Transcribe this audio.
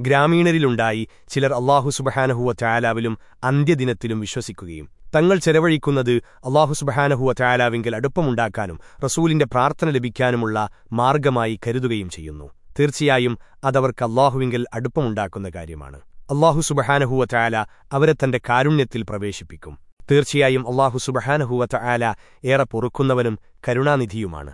ഗ്രാമീണരിലുണ്ടായി ചിലർ അള്ളാഹു സുബഹാനഹുവ ചായാലാവിലും അന്ത്യദിനത്തിലും വിശ്വസിക്കുകയും തങ്ങൾ ചെലവഴിക്കുന്നത് അള്ളാഹു സുബഹാനഹുവ ചായാലാവിങ്കിൽ അടുപ്പമുണ്ടാക്കാനും റസൂലിന്റെ പ്രാർത്ഥന ലഭിക്കാനുമുള്ള മാർഗമായി കരുതുകയും ചെയ്യുന്നു. തീർച്ചയായും അതവർക്ക് അള്ളാഹുവിങ്കിൽ അടുപ്പമുണ്ടാക്കുന്ന കാര്യമാണ്. അള്ളാഹു സുബഹാനഹുവ ചായാല അവരെ തന്റെ കാരുണ്യത്തിൽ പ്രവേശിപ്പിക്കും. തീർച്ചയായും അള്ളാഹു സുബഹാനഹുവ ചായാല ഏറെ പൊറുക്കുന്നവനും കരുണാനിധിയുമാണ്.